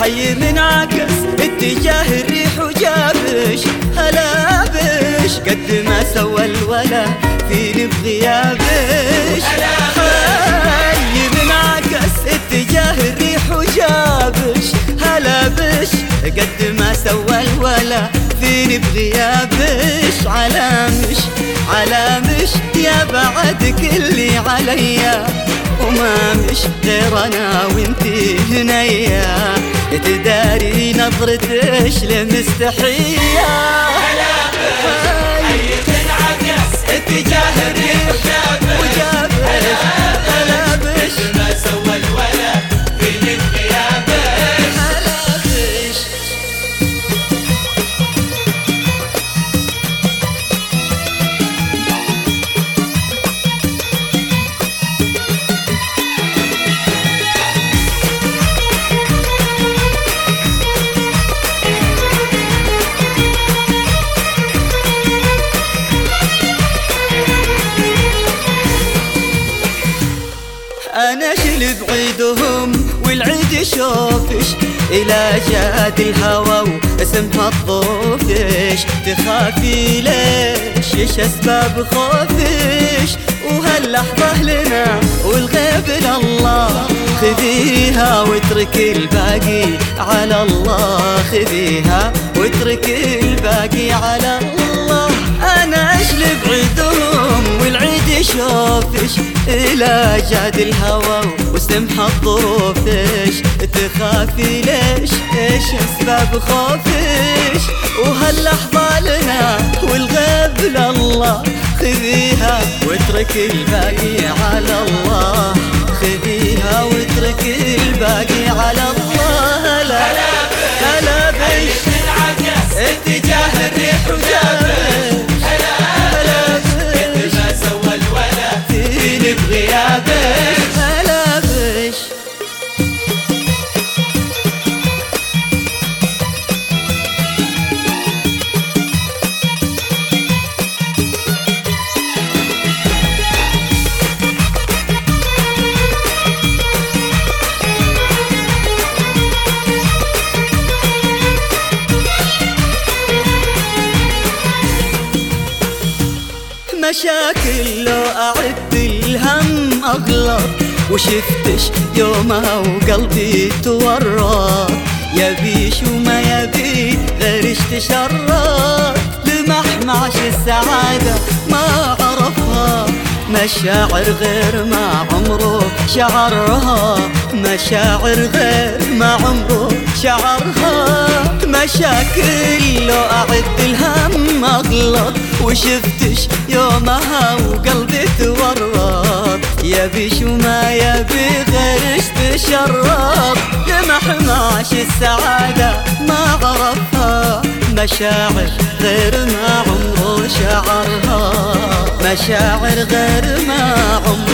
حي منعكس اتجاه الريح وجابش هلا بش. قد ما سوى الولا فيني بغيابش حي منعكس اتجاه الريح وجابش هلا بش. قد ما سوى الولا فيني بغيابش علامش علامش يا بعد كلي عليا. وما مش غير أنا وانتي هنيا. تداري نظرتش لمستحية أنا شل بعيدهم والعيد شوفش إلى جاد الهوى واسمها الطوفش. تخافي ليش؟ إيش أسباب خوفش؟ وهاللحظة لنا والغيب لله. خذيها واترك الباقي على الله. خذيها واترك الباقي على الله. أنا اشلب عيدهم والعيد شوفش إلى جاد الهوى وسمح الطروفش تخافي ليش؟ إيش اسباب خوفش وهاللحظة لنا والغيب لله. خذيها واترك الباقي على الله. خذيها واترك الباقي على الله مشاكل لو أعد الهم أغلط وشفتش يومها وقلبي تورط يبيش وما يبي غير اشتشرط لمحمعش السعادة ما عرفها. مشاعر غير ما عمره شعرها. مشاعر غير ما عمره شعرها. مشاكل لو أعد الهم أغلط وشفتش يومها وقلبي تورط. يبي شو ما يبي غير تشرط. لمحماش السعادة ما عرفها. مشاعر غير ما عمره شعرها. مشاعر غير ما عمره